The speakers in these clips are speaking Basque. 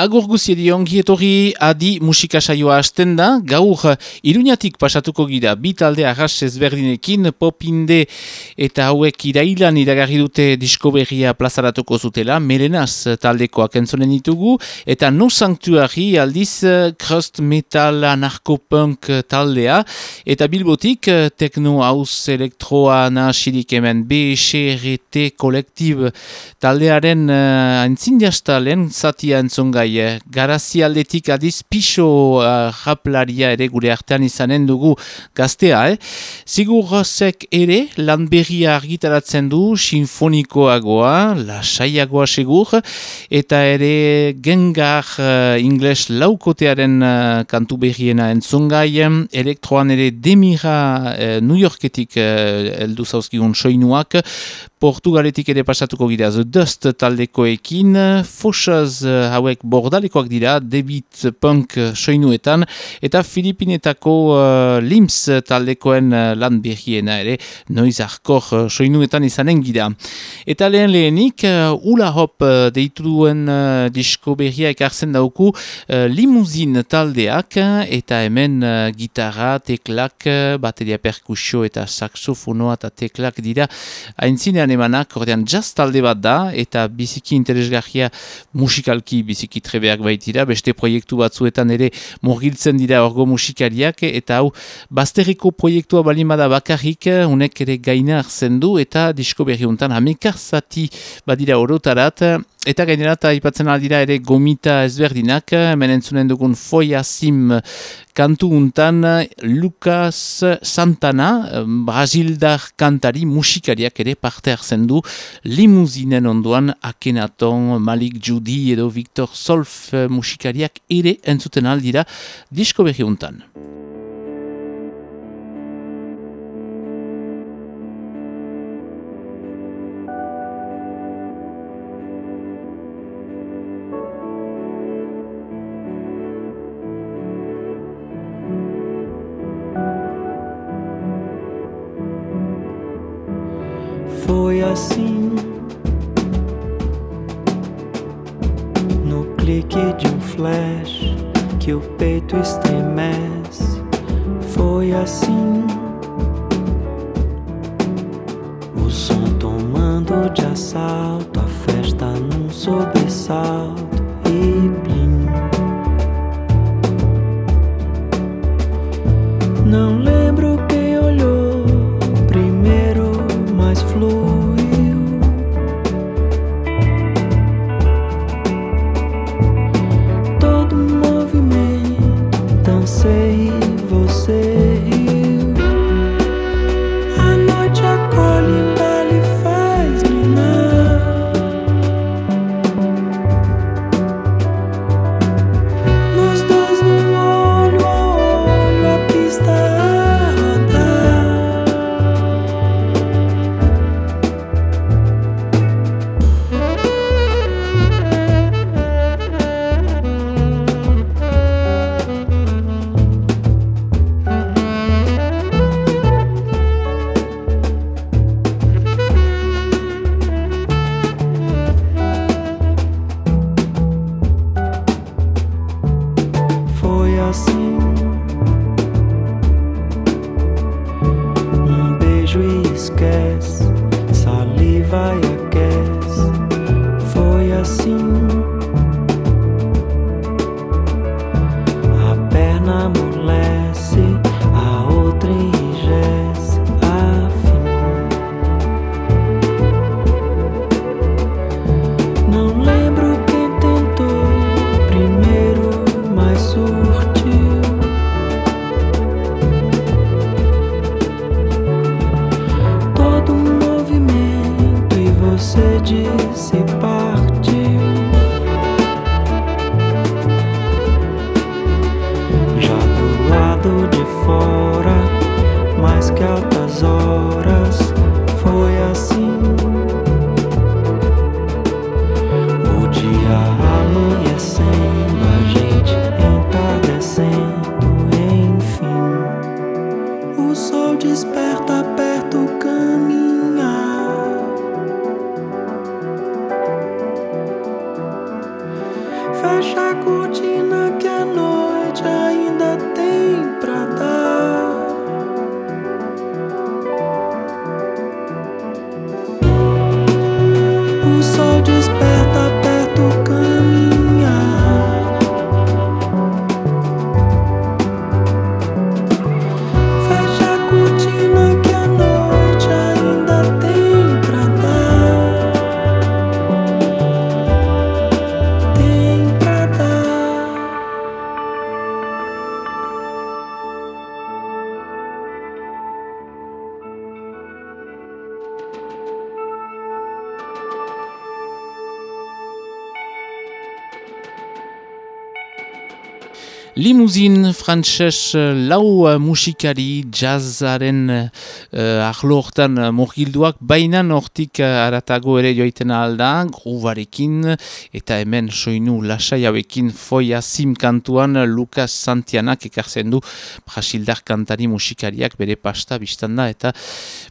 Agur guziedi ongi etorri adi musika saioa hasten da, gaur iruñatik pasatuko gira bi talde arras ezberdinekin popinde eta hauek irailan iragarri dute disko berria plazaratuko zutela, merenaz taldekoak entzonen ditugu, eta no sanktuari aldiz crust metal anarkopunk taldea, eta bilbotik tekno haus elektroa nahasirik hemen BSRT kolektib taldearen uh, aintzin lehen zatia entzongai bai, garazi aldetik adiz pixo uh, japlaria ere gure artean izanen dugu gaztea, eh? Zigur ere lan berria argitaratzen du sinfonikoagoa, lasaiagoa segur, eta ere gengar uh, ingles laukotearen uh, kantu berriena entzungai, elektroan ere demira uh, New Yorketik uh, eldu zauzkigun soinuak, Portugaletik ere pasatuko The Dust taldekoekin, Fosaz hauek bordalekoak dira, debit punk soinuetan, eta Filipinetako uh, Lims taldekoen uh, lan behiena ere, noiz arkor uh, soinuetan izanen gira. Eta lehen lehenik, uh, Ula Hop uh, deitu duen uh, disko behia ekartzen dauku uh, limuzin taldeak, eta hemen uh, gitarra, teklak, bateria perkusio eta saxofonoa eta teklak dira, haintzinean emanak, ordean jazz talde bat da, eta biziki interesgarria musikalki biziki trebeak baitira, beste proiektu batzuetan ere murgiltzen dira orgo musikariak, eta hau, bazterriko proiektua balimada bakarrik, unek ere gaina arzen du, eta disko berri honetan hamekar zati badira orotarat, Eta gainera eta ipatzen aldira ere gomita ezberdinak, hemen entzunen dugun foia sim kantu untan Lucas Santana, Brasildar kantari musikariak ere parte hartzen du limuzinen onduan Akenaton, Malik Judy edo Victor Solf musikariak ere entzuten aldira disko behi untan. Estremece, foi assim. Limuzin frantses lau uh, musikari jazzaren uh, ahlo hortan uh, morgilduak uh, aratago ere joiten alda, grubarekin eta hemen soinu lasai hauekin foia sim kantuan Lukas Santianak ekartzen du Brasildar kantari musikariak bere pasta biztanda eta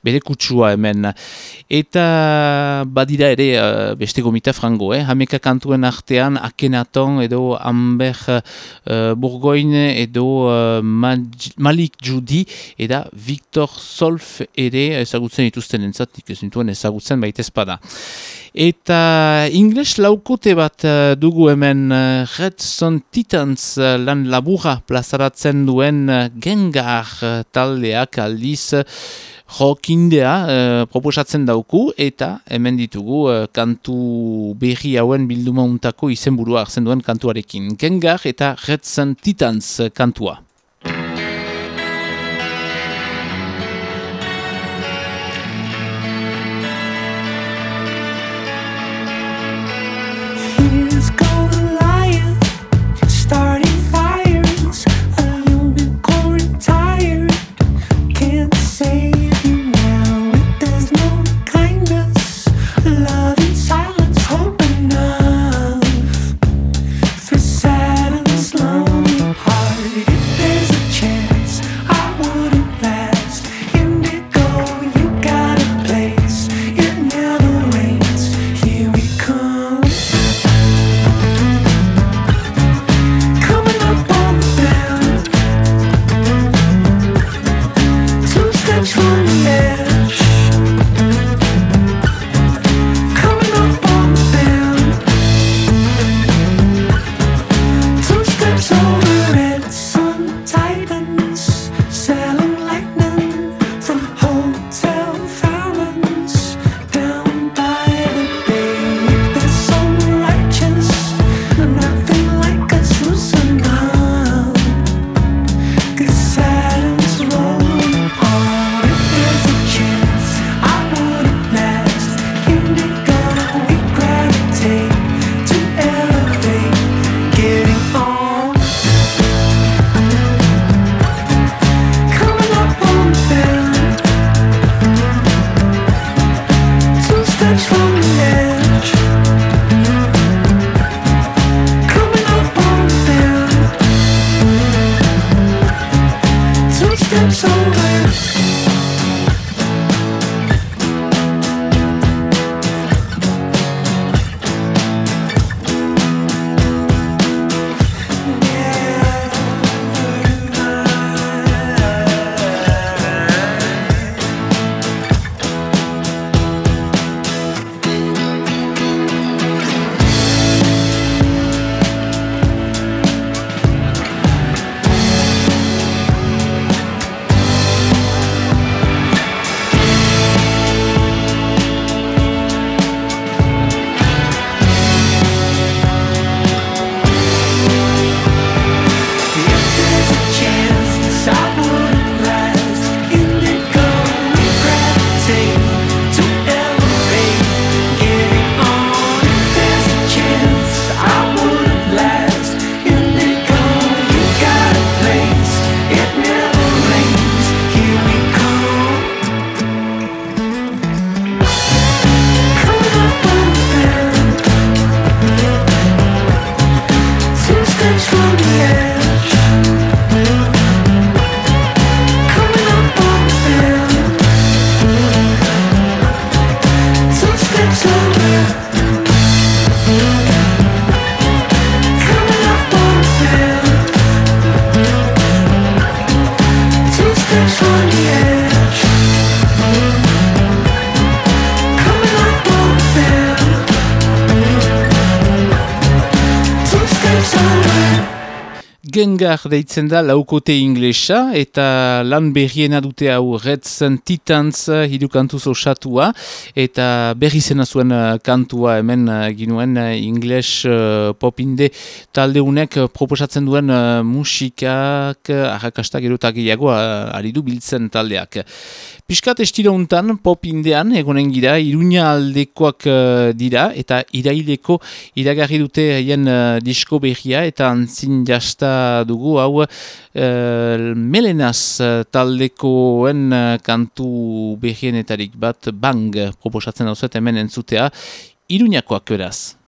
bere kutsua hemen. Eta badira ere uh, beste gomita frango, eh? hameka kantuen artean Akenaton edo Amber uh, Burgoin edo uh, Malik Judi eta Victor Solf ere ezagutzen dituzten entzat, ez nituen ezagutzen baita espada. Eta ingles laukote bat uh, dugu hemen uh, Red Son Titans uh, lan labura plazaratzen duen uh, gengar taldeak aldiz jokindea uh, proposatzen dauku eta hemen ditugu uh, kantu berri hauen bilduma untako izenburua hartzen duen kantuarekin. Gengar eta Retzen Titans kantua. Gengar deitzen da laukote inglesa eta lan berriena dute hau Reds and Titans hidu kantuz osatua eta berri zena zuen uh, kantua hemen uh, ginuen ingles uh, popinde talde unek proposatzen duen uh, musikak arrakastak erotak gehiago uh, ari du biltzen taldeak. Piskat estilo untan popindean egonen gira iruña aldekoak dira eta iraileko iragarri dute haien uh, disko berria eta antzin jasta dugu hau uh, melenaz uh, taldekoen uh, kantu behienetarik bat bang proposatzen hau hemen entzutea iruñakoak eraz.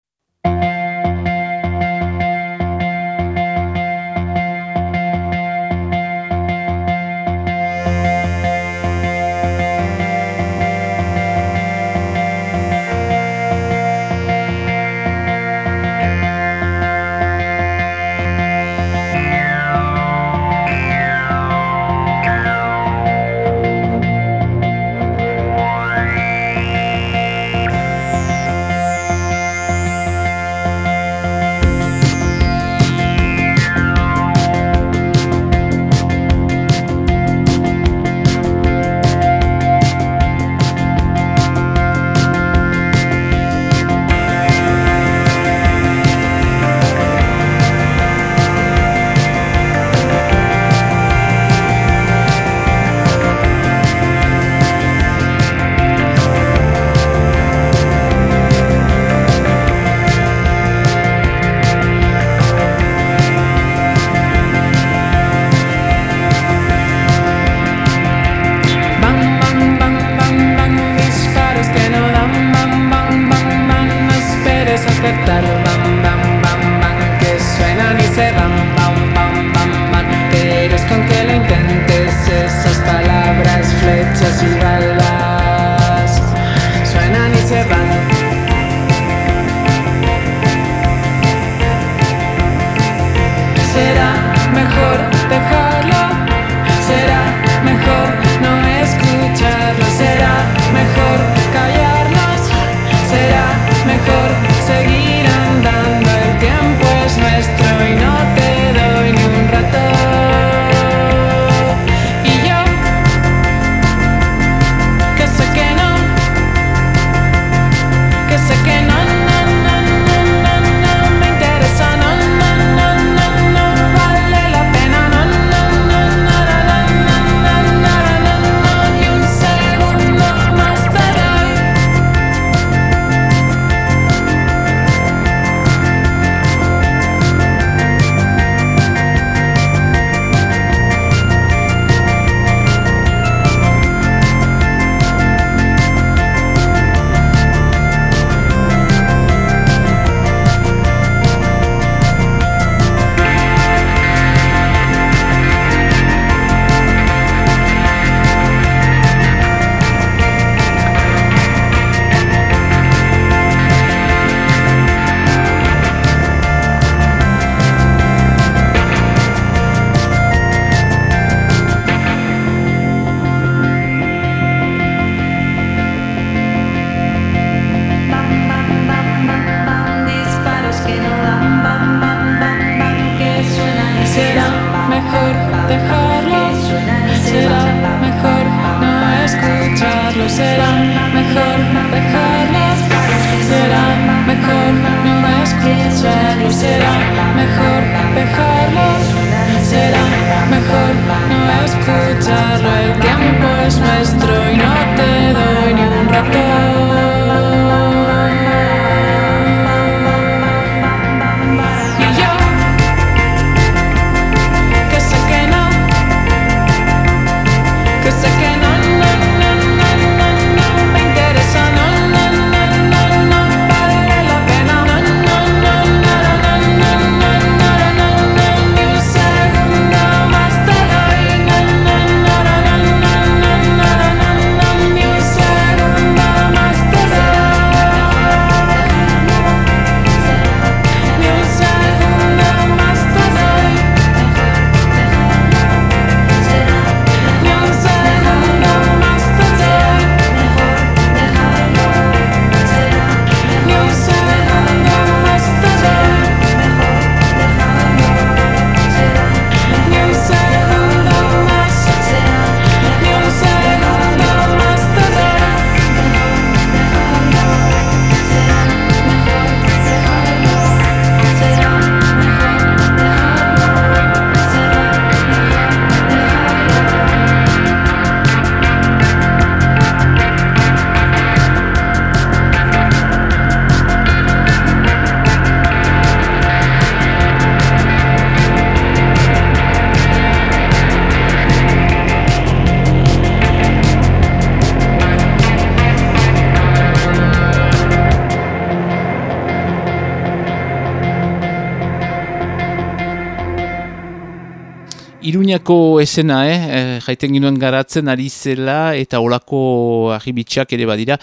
Iruñako esena, eh? eh? jaiten ginoen garatzen ari zela eta olako arribitxak ere badira.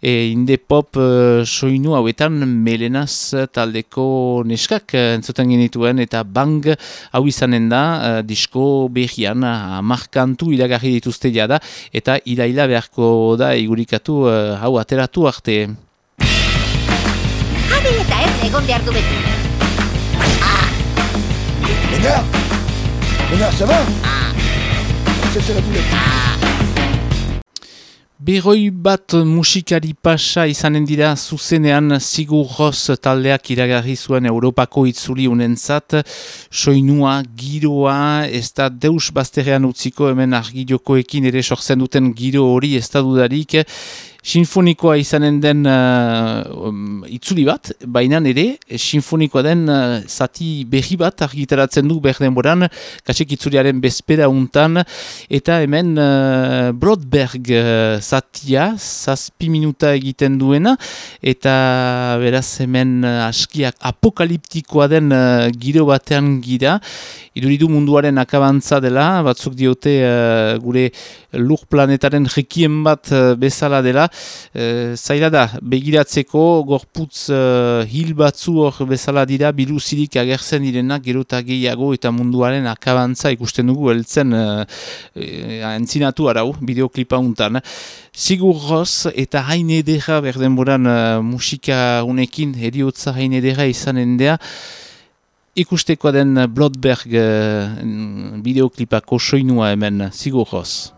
E, inde pop e, soinu hauetan melenaz taldeko neskak e, entzuten genituen eta bang hau izanen da e, disko behian amarkantu iragarri dituzte da eta iraila beharko da igurikatu e, hau ateratu arte. Jabil eta ez egon behar du beti. Ah! Ona, C'est la boulette. Berroi bat musikari pasa izanen dira zuzenean Sigur taldeak iragarri zuen Europako itzuli unentzat, soinua, giroa, ez da deus bazterrean utziko hemen argilokoekin ere sortzen duten giro hori ez da dudarik, sinfonikoa izanen den uh, um, itzuli bat, baina ere, sinfonikoa den uh, zati berri bat argitaratzen du behar denboran, katsek itzuliaren bezpera untan, eta hemen uh, Brodberg uh, zatia, zazpi minuta egiten duena, eta beraz hemen uh, askiak apokaliptikoa den uh, giro batean gira, iduridu munduaren akabantza dela, batzuk diote uh, gure lur planetaren jekien bat bezala dela, e, zaila da, begiratzeko gorputz uh, hil batzu hor bezala dira biluzirik agertzen direnak gerota gehiago eta munduaren akabantza ikusten dugu heltzen uh, entzinatu arau, bideoklipa untan. Sigur Ross eta hain edera berdenboran uh, musika unekin eriotza hain edera izanen dea, Ikusteko den Blodberg uh, bideoklipako soinua hemen, Sigur Ross.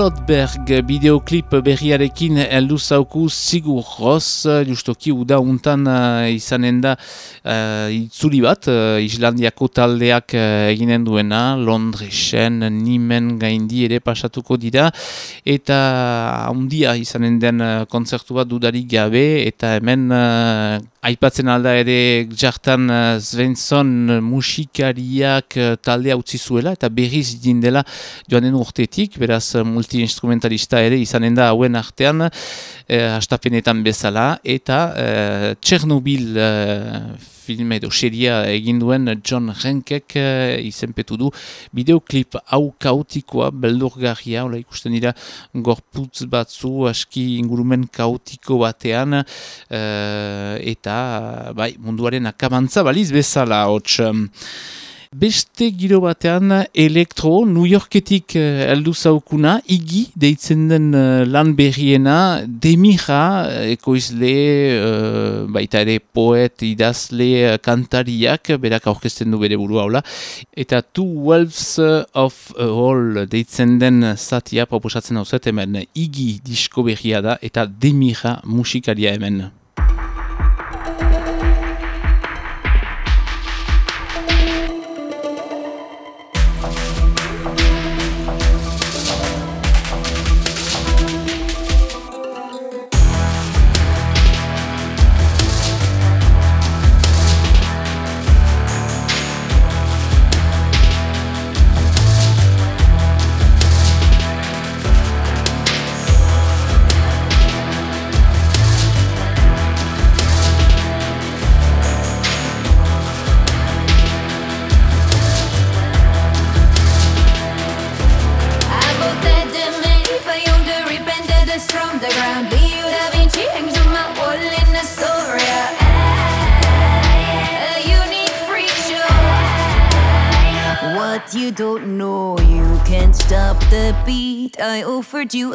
Bloodberg bideoklip berriarekin heldu zauku Sigur Ros, justoki uda untan uh, izanen da uh, itzuli bat, uh, Islandiako taldeak uh, eginen duena, Londresen, Nimen gaindi ere pasatuko dira, eta handia izanen den uh, kontzertu bat dudarik gabe, eta hemen uh, Aipatzen alda ere jartan uh, Svensson musikariak uh, taldea utzi zuela eta berriz dindela joanen urtetik, beraz multi-instrumentalista ere izanen da hauen artean eh, astapenetan bezala. Eta eh, Tchernobyl eh, film edo seria egin duen John Renkek eh, izenpetu du bideoklip hau kaotikoa beldurgarria, hola ikusten dira gorputz batzu aski ingurumen kaotiko batean eh, eta bai, munduaren akabantza baliz bezala hotx. Beste giro batean elektro, New Yorketik uh, eldu zaukuna, igi deitzen den uh, lan berriena, demira ekoizle, uh, baita ere poet, idazle, kantariak, berak aurkezten du bere burua hola, eta Two Wolves of a Hall deitzen den zatia proposatzen hau hemen. Igi disko berria da, eta demira musikaria hemen. do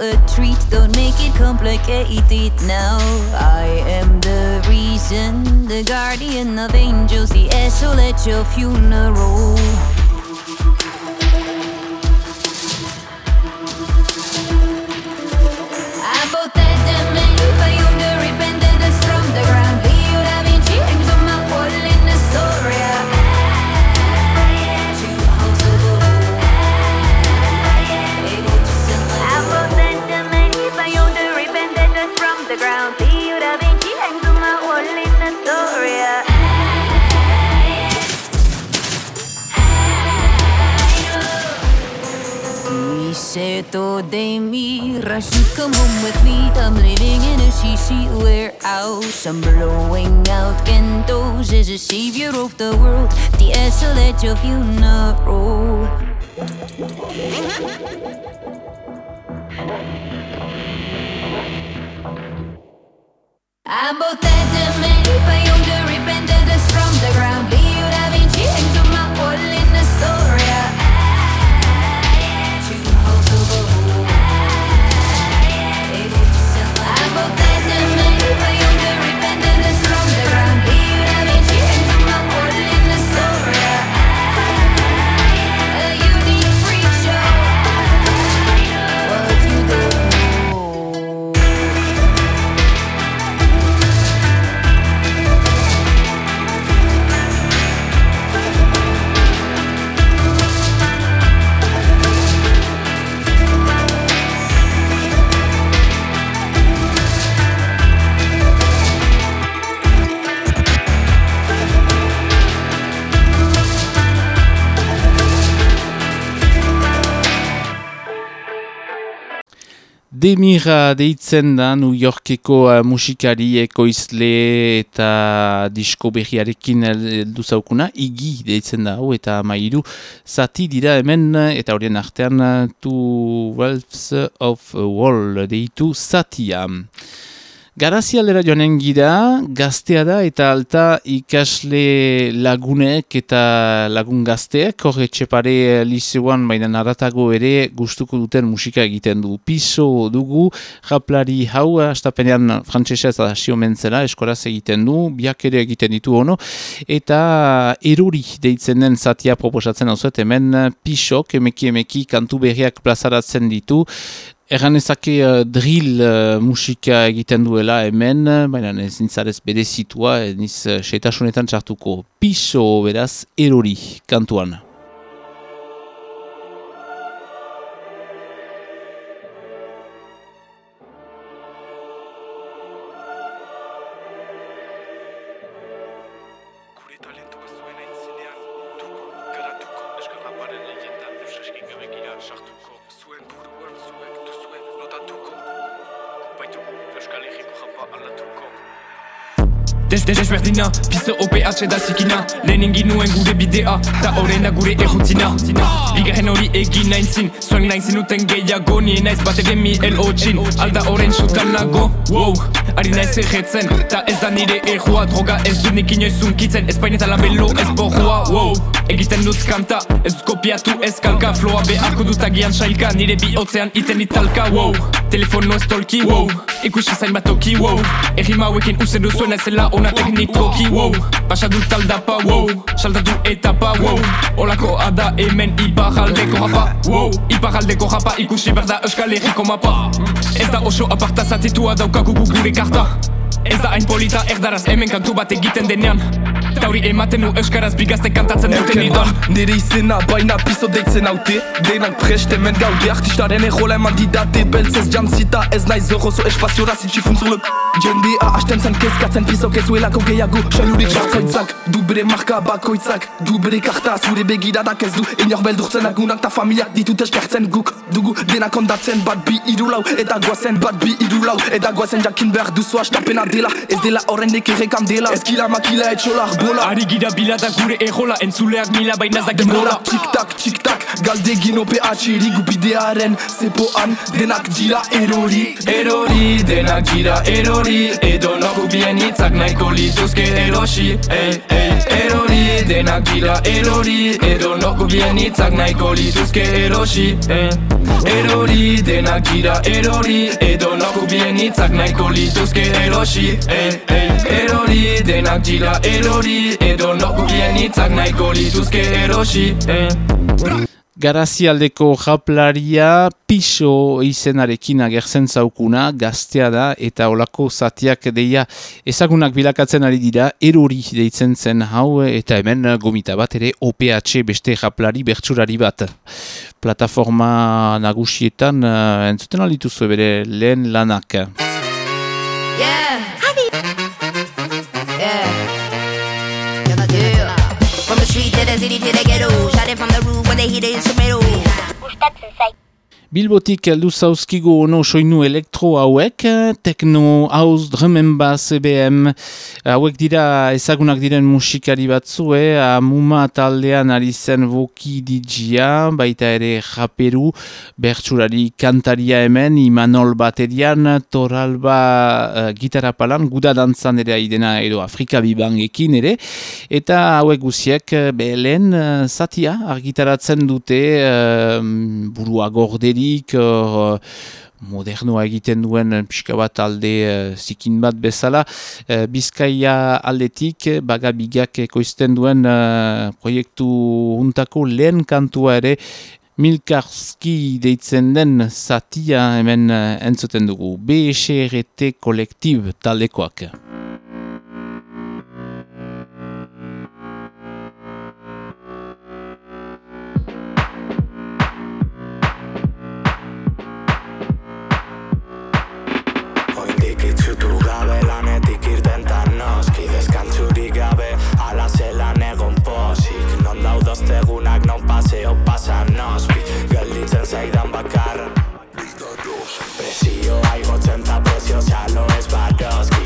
a shishi out? I'm blowing out kentos as a savior of the world. The SL of funeral. I'm both dead and many, but Demira deitzen da New Yorkeko uh, musikari ekoizle eta disko berriarekin heldu zaukuna, igi deitzen da hau eta mairu zati dira hemen eta horien artean Two Wolves of a Wall deitu zatia. Garazi aldera joanen gira, gaztea da eta alta ikasle lagunek eta lagun gazteak, horre txepare lizeuan baina naratago ere gustuko duten musika egiten du. Piso dugu, japlari hau, astapenean frantzesa eta hasio mentzela, eskoraz egiten du, biak ere egiten ditu ono, eta eruri deitzen den zatia proposatzen hau hemen pisok, emeki emeki kantu berriak plazaratzen ditu, Erran ezake uh, drill uh, musika egiten duela hemen, baina ez nintzarez bere zitua, niz uh, seitasunetan txartuko piso beraz erori kantuan. Desberdina, piso OPH da zikina Lehen ingin nuen gure bidea, ta horrena gure errutina Bigarren hori egin nahin zin, zuen nahin zinuten gehiago Nien naiz. Bat egen mi elo txin, alda horren sutan nago. Wow, ari naiz erretzen, ta ez da nire errua Droga ez dut nik inoizun kitzen, ez paineta labelo ez borroa Wow, egiten dut kanta, ez dut kopiatu ez kalka. Floa beharko dut agian sailka, nire bihotzean iten italka. Wow, telefono ez tolki, wow, ikusi zain bat toki. Wow, errima hauekin uzen duzuen ez zela ona teknikoki wow. Pasa dut aldapa wow. Saltatu etapa wow. Olako ada hemen iparaldeko japa wow. Iparaldeko japa ikusi berda euskal herriko mapa. Ez da oso aparta zatitua daukagu gure karta. Ez da hain polita erdaraz hemen kantu bat egiten denean Tauri ematen nu euskaraz bigazte kantatzen duten idan Nire izena baina piso deitzen haute. Denak prest hemen gaude artistaren erola eman didate. Beltzez jantzita ez nahi zorro zo espaziora zitxifun sur le Jendea hasten zen kezkatzen piso kezuelako gehiago. Xailurik jartzoitzak, du bere marka bakoitzak. Du bere karta zure begiradak ez du. Inor beldurtzen agunak ta familiak ditut eskertzen guk. Dugu denak ondatzen bat bi irulau Eta guazen bat bi irulau Eta guazen jakin behar duzu hastapena dela. Ez dela horrendik errekam dela. Ez kila makila etxolar bola Ari gira bila da gure ejola Entzuleak mila baina zak denbola Tik-tak, tik-tak, galdegin OPH Rigu bidearen zepoan denak dira erori. Erori, denak dira erori Edo nogu bien hitzak nahiko lituzke erosi Ei, ei, erori, denak dira erori Edo nogu bien hitzak nahiko lituzke erosi Ei, erori, denak dira erori Edo nogu bien hitzak nahiko lituzke erosi Ei, ei, erori, denak dira erori Edo nogu bien hitzak nahiko lituzke erosi Ei, Garazialdeko japlaria piso izenarekin agertzen zaukuna, gaztea da eta olako zatiak deia ezagunak bilakatzen ari dira, erori deitzen zen hau eta hemen gomita bat ere OPH beste japlari bertsurari bat. Plataforma nagusietan uh, entzuten alituzu bere lehen lanak. Yeah. Yeah. City to the ghetto. Shot it from the roof when they hit it in the instrumental. Bilbotik heldu zauzkigu ono soinu elektro hauek, tekno, hauz, drumen bas, EBM, hauek dira ezagunak diren musikari batzue, amuma taldean ari zen voki digia, baita ere japeru, bertsurari kantaria hemen, imanol baterian, toralba uh, gitarra palan, guda dantzan ere aidena edo Afrika bibangekin ere, eta hauek guziek belen uh, zatia argitaratzen dute uh, burua gorderi, uh, modernoa egiten duen pixka bat alde uh, zikin bat bezala. Bizkaia aldetik bagabigak ekoizten duen proiektu untako lehen kantua ere Milkarski deitzen den zatia hemen entzuten dugu. BSRT kolektib taldekoak. 60 precios a los varos.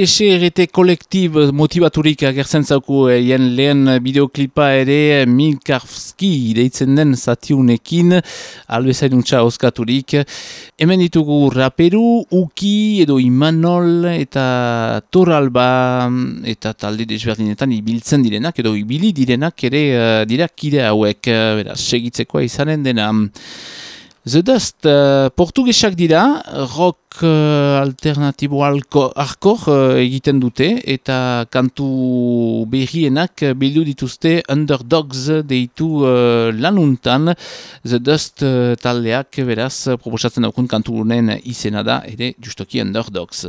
BSRT kolektib motivaturik agertzen zauku eien lehen bideoklipa ere Milkarski deitzen den zatiunekin albezainuntza oskaturik. Hemen ditugu raperu, uki edo imanol eta toralba eta talde desberdinetan ibiltzen direnak edo ibili direnak ere uh, dira kide hauek, uh, beraz, segitzekoa izanen dena. The Dust uh, portugesak dira, rock uh, alternatibo arkor uh, egiten dute eta kantu berrienak bildu dituzte Underdogs deitu uh, lanuntan The Dust uh, taldeak beraz proposatzen daukun kantu izena da ere justoki Underdogs.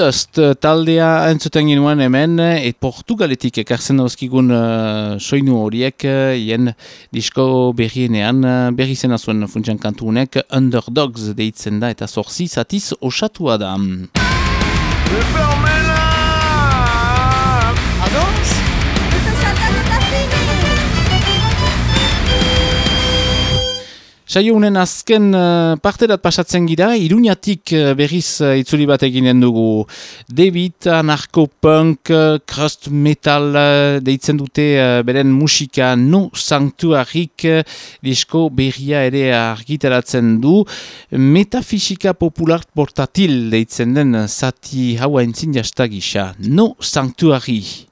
Dust uh, taldea entzuten ginuen hemen, et Portugaletik ekartzen dauzkigun uh, soinu horiek, uh, ien disko berrienean, uh, berri zena zuen funtsian kantunek, Underdogs deitzen da eta zorzi zatiz osatua da. Saio unen azken uh, parterat pasatzen gira, iruñatik uh, berriz uh, itzuli bat eginen dugu. David, anarko-punk, uh, crust metal uh, deitzen dute beren musika no sanktuarik uh, disko berria ere argitaratzen du. Metafisika popular portatil deitzen den zati haua entzin jastagisa. No sanktuari.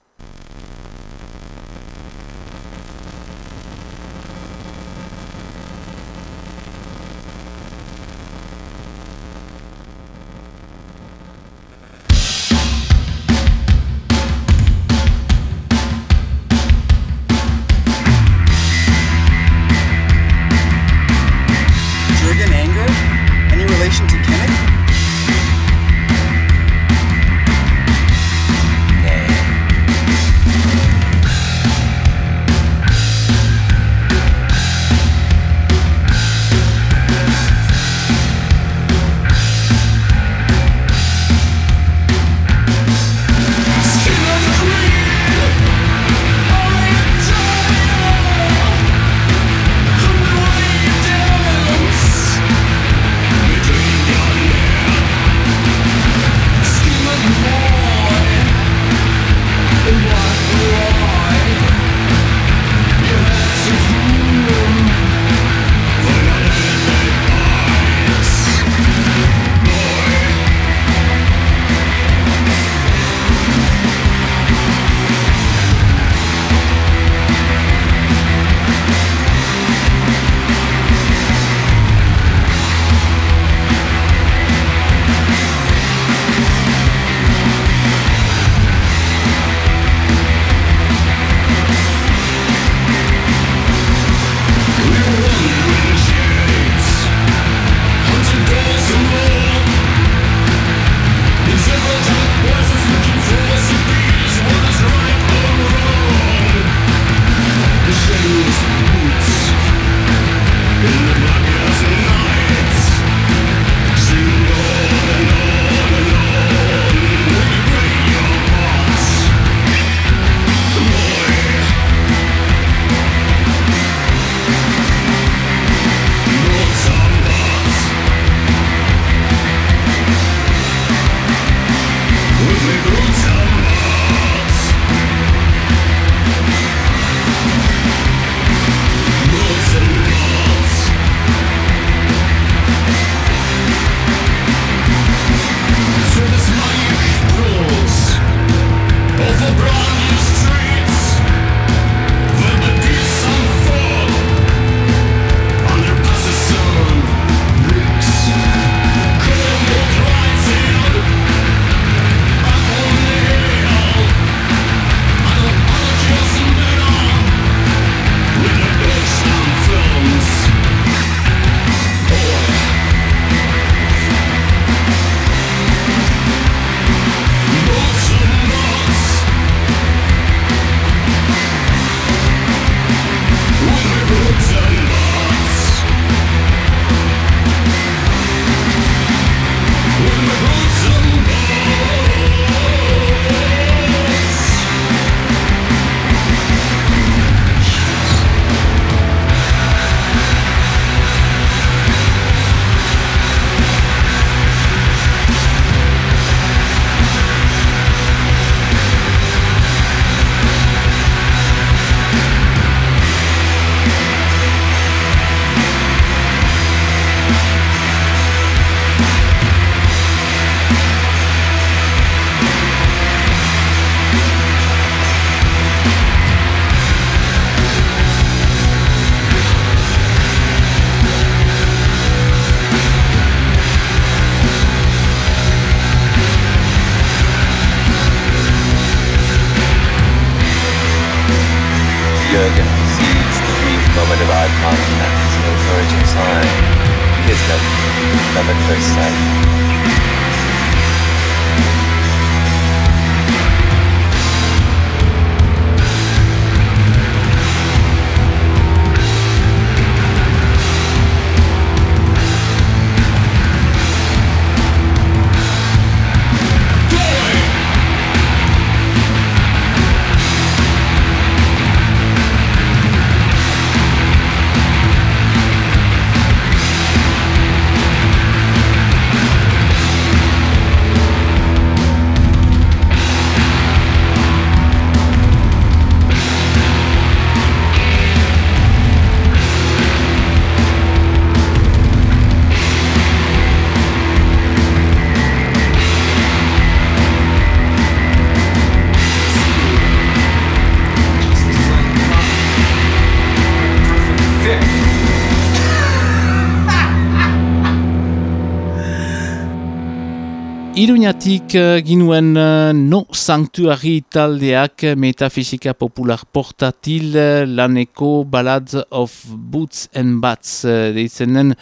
Iruñatik eh, ginuen eh, no sanktuari taldeak metafisika popular portatil eh, laneko Ballads of Boots and Bats eh, deitzenen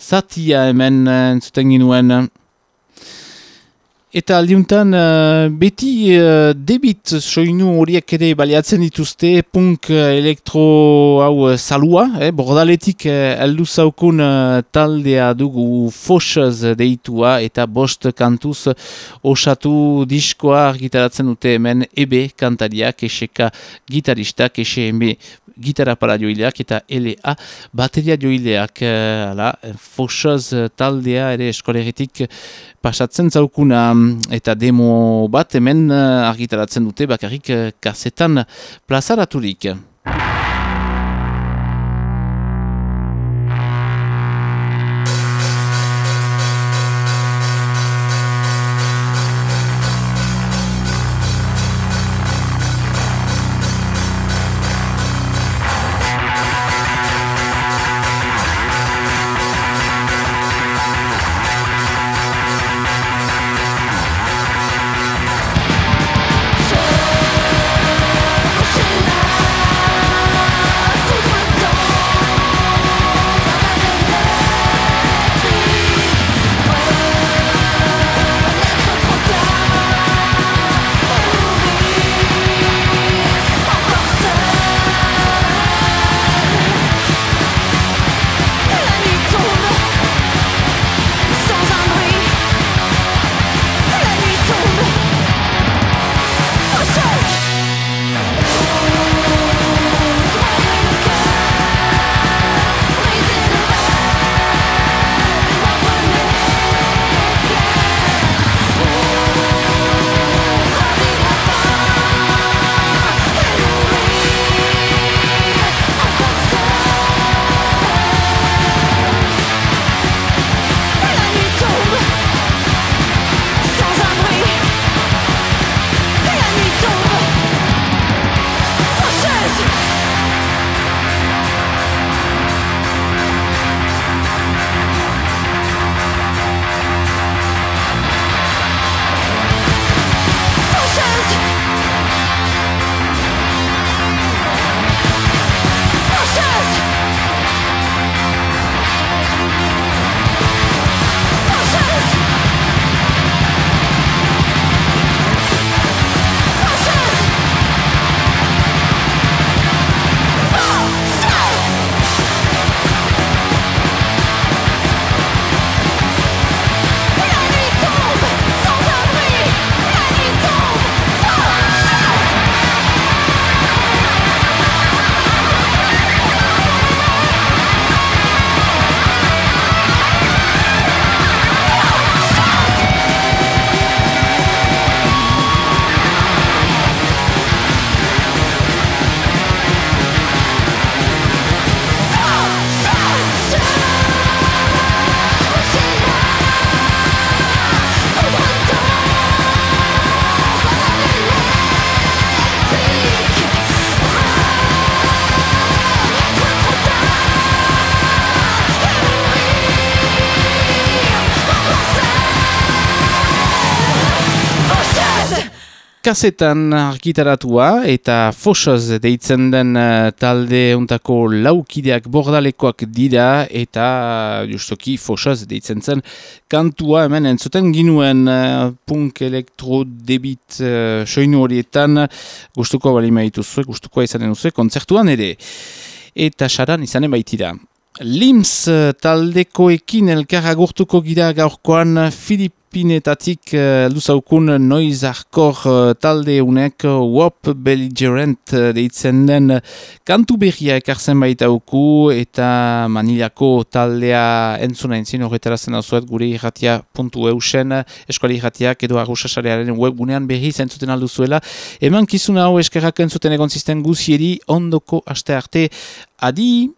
zatia hemen eh, entzuten ginuen. Eta aldiuntan uh, beti uh, debit soinu horiek ere baliatzen dituzte punk uh, elektro hau uh, salua, eh, bordaletik uh, eldu zaukun uh, taldea dugu Foshaz deitua eta bost kantuz osatu diskoa argitaratzen dute hemen ebe kantariak, eseka gitaristak, ese gitara para joileak eta LA bateria joileak uh, ala, Foshaz taldea ere eskolegetik pasatzen zaukuna eta demo bat hemen argitaratzen dute bakarrik kasetan plazaraturik. Kasetan argitaratua eta fosoz deitzen den uh, talde untako laukideak bordalekoak dira eta justoki fosoz deitzen zen kantua hemen entzuten ginuen uh, punk elektro debit uh, soinu horietan gustuko bali maitu zuen, gustukoa izanen zuen kontzertuan ere eta saran izanen baitira. Lims taldekoekin elkaragurtuko gira gaurkoan Filip Pinetatik uh, luzaukun noiz arkor uh, talde unek uh, WOP Belligerent deitzen den kantu berria ekartzen baita uku eta manilako taldea entzuna entzien horretara zen azuet gure irratia puntu eusen eskuali irratiak edo arruxasarearen webgunean berri zentzuten alduzuela eman kizuna hau eskerrak entzuten egon zisten guzieri ondoko aste arte adi